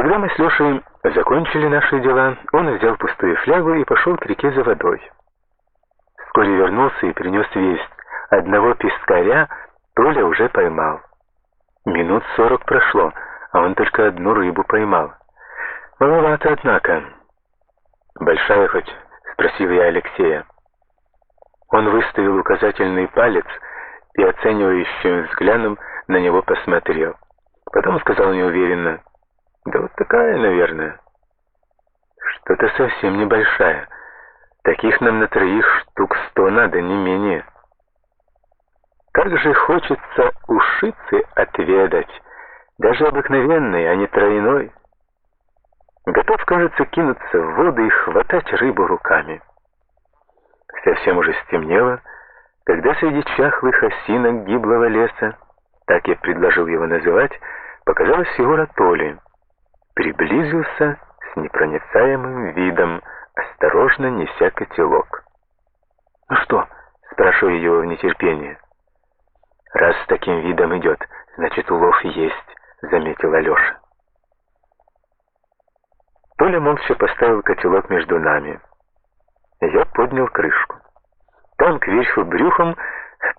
Когда мы с Лешей закончили наши дела, он взял пустую флягу и пошел к реке за водой. Вскоре вернулся и принес весть. Одного пескаря Толя уже поймал. Минут сорок прошло, а он только одну рыбу поймал. Маловато, однако. «Большая хоть?» — спросил я Алексея. Он выставил указательный палец и оценивающим взглядом на него посмотрел. Потом сказал неуверенно, «Да вот такая, наверное». «Что-то совсем небольшая. Таких нам на троих штук сто надо, не менее». Как же хочется ушицы отведать, даже обыкновенной, а не тройной. Готов, кажется, кинуться в воду и хватать рыбу руками. Совсем уже стемнело, когда среди чахлых осинок гиблого леса, так я предложил его называть, показалась фигура Толи. Приблизился с непроницаемым видом, осторожно неся котелок. «Ну что?» — спрашиваю его в нетерпении. «Раз с таким видом идет, значит, улов есть», — заметил Алеша. Толя молча поставил котелок между нами. Я поднял крышку. Там кверху брюхом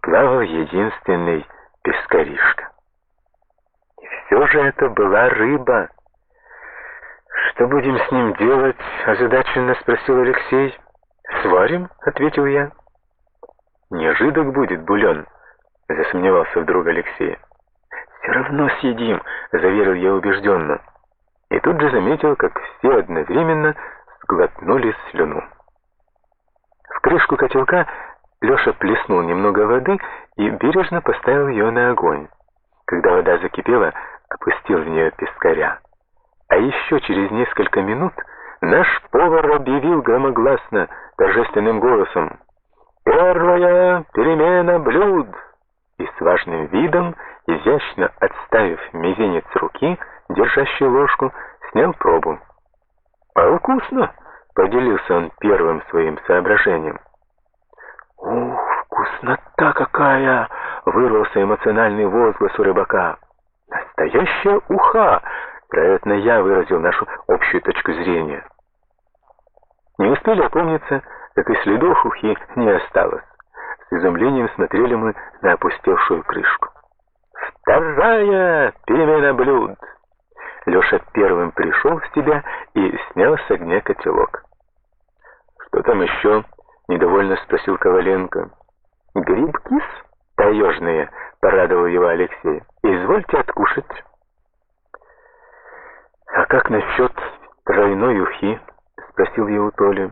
плавал единственный пескаришка. И все же это была рыба. «Что будем с ним делать?» — озадаченно спросил Алексей. «Сварим?» — ответил я. «Не будет бульон», — засомневался вдруг Алексей. «Все равно съедим», — заверил я убежденно и тут же заметил, как все одновременно сглотнули слюну. В крышку котелка Леша плеснул немного воды и бережно поставил ее на огонь. Когда вода закипела, опустил в нее пескаря. А еще через несколько минут наш повар объявил громогласно, торжественным голосом «Первая перемена блюд!» и с важным видом, изящно отставив мизинец руки, держащий ложку, снял пробу. «А вкусно!» — поделился он первым своим соображением. «Ух, вкуснота какая!» — вырвался эмоциональный возглас у рыбака. «Настоящая уха!» — вероятно, я выразил нашу общую точку зрения. Не успели опомниться, как и следов ухи не осталось. С изумлением смотрели мы на опустевшую крышку. «Вторая перемена блюд!» Леша первым пришел в себя и снял с огня котелок. «Что там еще?» — недовольно спросил Коваленко. «Грибки-с таежные», — порадовал его Алексей. «Извольте откушать». «А как насчет тройной ухи?» — спросил его Толя.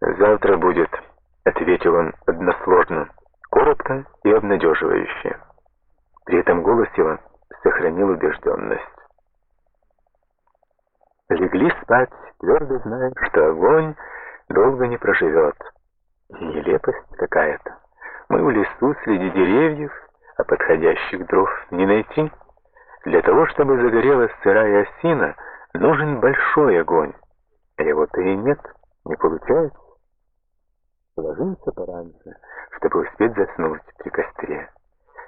«Завтра будет», — ответил он односложно, коротко и обнадеживающе. При этом голос его сохранил убежденность. Легли спать, твердо зная, что огонь долго не проживет. Нелепость какая-то. Мы в лесу среди деревьев, а подходящих дров не найти. Для того, чтобы загорелась сырая осина, нужен большой огонь. А его-то и нет, не получается. Ложимся пораньше, чтобы успеть заснуть при костре.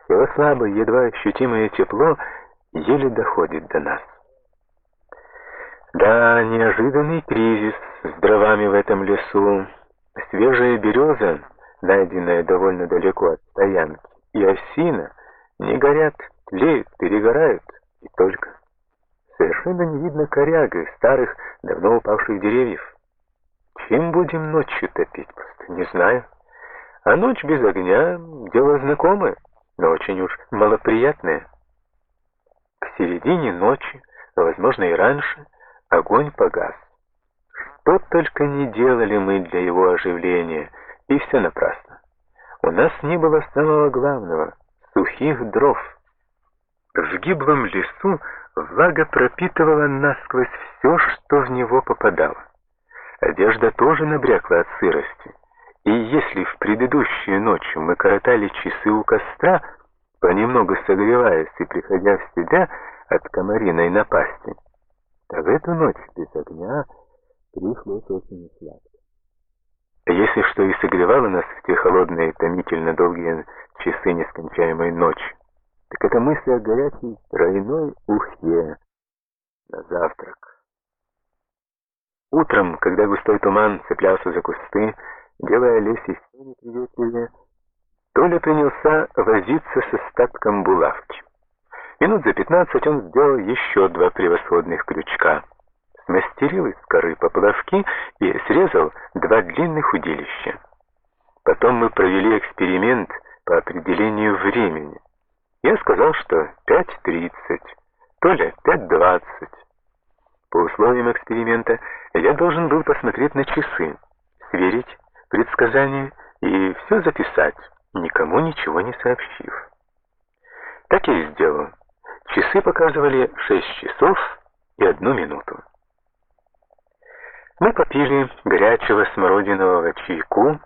Его слабое, едва ощутимое тепло еле доходит до нас. Да, неожиданный кризис с дровами в этом лесу. Свежая береза, найденная довольно далеко от стоянки, и осина не горят, тлеют, перегорают, и только. Совершенно не видно коряга старых, давно упавших деревьев. Чем будем ночью топить, просто не знаю. А ночь без огня — дело знакомое, но очень уж малоприятное. К середине ночи, возможно и раньше, Огонь погас. Что только не делали мы для его оживления, и все напрасно. У нас не было самого главного — сухих дров. В гиблом лесу влага пропитывала насквозь все, что в него попадало. Одежда тоже набрякла от сырости. И если в предыдущую ночь мы коротали часы у костра, понемногу согреваясь и приходя в себя от комариной напасти, а в эту ночь без огня пришлось очень сладко. Если что и согревало нас в те холодные, томительно долгие часы нескончаемой ночи, так это мысль о горячей тройной ухе, на завтрак. Утром, когда густой туман цеплялся за кусты, делая лес еще неприветливее, Толя принялся возиться с остатком булавки. Минут за пятнадцать он сделал еще два превосходных крючка. Смастерил из коры поплавки и срезал два длинных удилища. Потом мы провели эксперимент по определению времени. Я сказал, что 5.30, Толя 5.20. По условиям эксперимента я должен был посмотреть на часы, сверить предсказания и все записать, никому ничего не сообщив. Так я и сделал. Часы показывали 6 часов и одну минуту. Мы попили горячего смородинового чайку,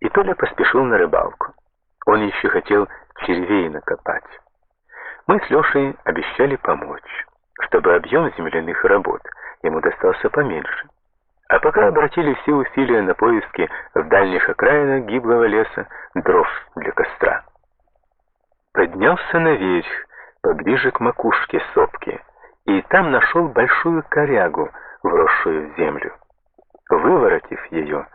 и Толя поспешил на рыбалку. Он еще хотел червей накопать. Мы с Лешей обещали помочь чтобы объем земляных работ ему достался поменьше. А пока обратили все усилия на поиски в дальних окраинах гиблого леса дров для костра. Поднялся наверх, поближе к макушке сопки, и там нашел большую корягу, вросшую в землю. Выворотив ее,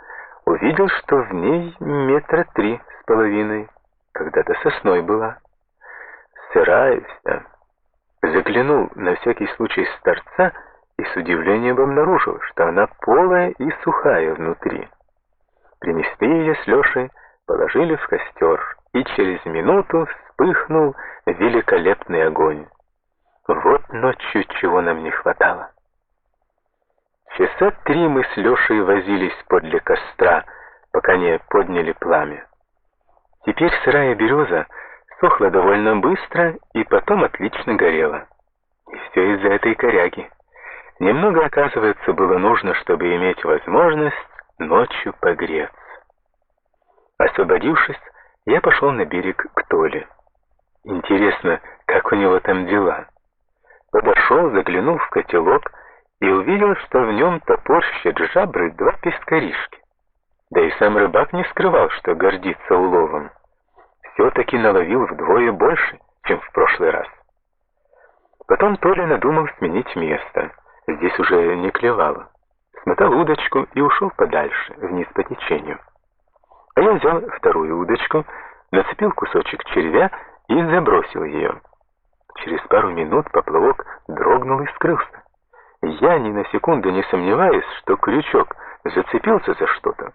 увидел, что в ней метра три с половиной, когда-то сосной была. Сырая вся, Заглянул на всякий случай с торца и с удивлением обнаружил, что она полая и сухая внутри. Принесли ее с Лешей, положили в костер, и через минуту вспыхнул великолепный огонь. Вот ночью чего нам не хватало. Часа три мы с Лешей возились подле костра, пока не подняли пламя. Теперь сырая береза сохла довольно быстро и потом отлично горела. И все из-за этой коряги. Немного, оказывается, было нужно, чтобы иметь возможность ночью погреться. Освободившись, я пошел на берег к Толе. Интересно, как у него там дела. Подошел, заглянул в котелок и увидел, что в нем топорщат жабры два пескаришки. Да и сам рыбак не скрывал, что гордится уловом все-таки наловил вдвое больше, чем в прошлый раз. Потом Толя надумал сменить место. Здесь уже не клевало. Смотал удочку и ушел подальше, вниз по течению. А я взял вторую удочку, нацепил кусочек червя и забросил ее. Через пару минут поплавок дрогнул и скрылся. Я ни на секунду не сомневаюсь, что крючок зацепился за что-то,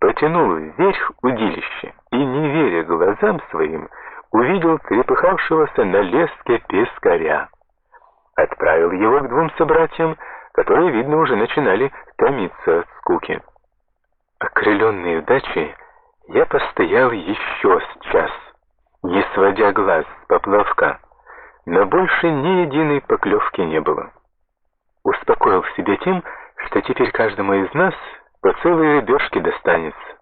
потянул вверх удилище и, не веря глазам своим, увидел трепыхавшегося на леске пескаря. Отправил его к двум собратьям, которые, видно, уже начинали томиться от скуки. Окрыленный удачей, я постоял еще с час, не сводя глаз с поплавка, но больше ни единой поклевки не было. Успокоил в себе тем, что теперь каждому из нас по целой рыбешке достанется.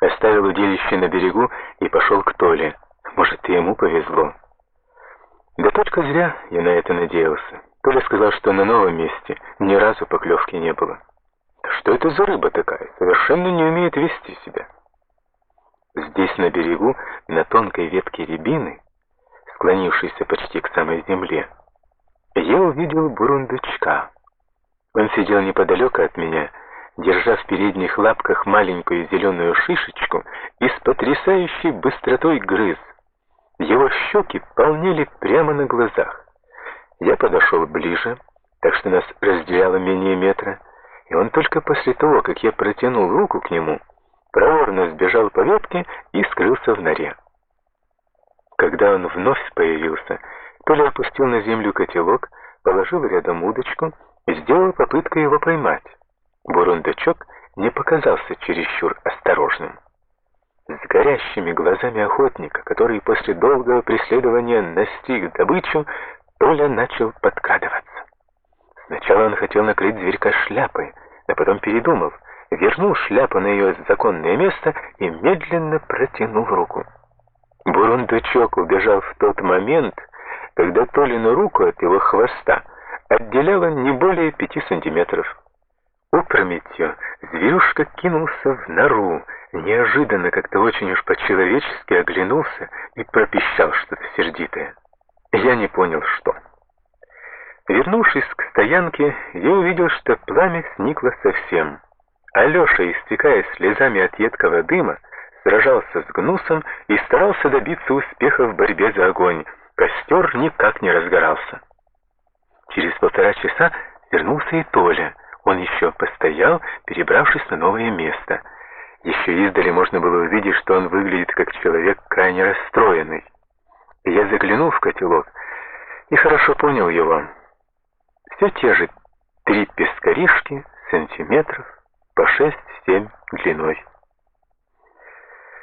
Оставил удилище на берегу и пошел к Толе. Может, и ему повезло. Да только зря я на это надеялся. Толя сказал, что на новом месте ни разу поклевки не было. Что это за рыба такая? Совершенно не умеет вести себя. Здесь, на берегу, на тонкой ветке рябины, склонившейся почти к самой земле, я увидел бурундучка. Он сидел неподалеку от меня держа в передних лапках маленькую зеленую шишечку и с потрясающей быстротой грыз. Его щеки полнели прямо на глазах. Я подошел ближе, так что нас разделяло менее метра, и он только после того, как я протянул руку к нему, проворно сбежал по ветке и скрылся в норе. Когда он вновь появился, Толя опустил на землю котелок, положил рядом удочку и сделал попытку его поймать. Бурундучок не показался чересчур осторожным. С горящими глазами охотника, который после долгого преследования настиг добычу, Толя начал подкрадываться. Сначала он хотел накрыть зверька шляпой, а потом передумал, вернул шляпу на ее законное место и медленно протянул руку. Бурундучок убежал в тот момент, когда Толину руку от его хвоста отделяло не более пяти сантиметров. Опрометью зверюшка кинулся в нору, неожиданно как-то очень уж по-человечески оглянулся и пропищал что-то сердитое. Я не понял, что. Вернувшись к стоянке, я увидел, что пламя сникло совсем. Алеша, истекая слезами от едкого дыма, сражался с гнусом и старался добиться успеха в борьбе за огонь. Костер никак не разгорался. Через полтора часа вернулся и Толя. Он еще постоял, перебравшись на новое место. Еще издали можно было увидеть, что он выглядит как человек крайне расстроенный. И я заглянул в котелок и хорошо понял его. Все те же три пескаришки сантиметров по шесть-семь длиной.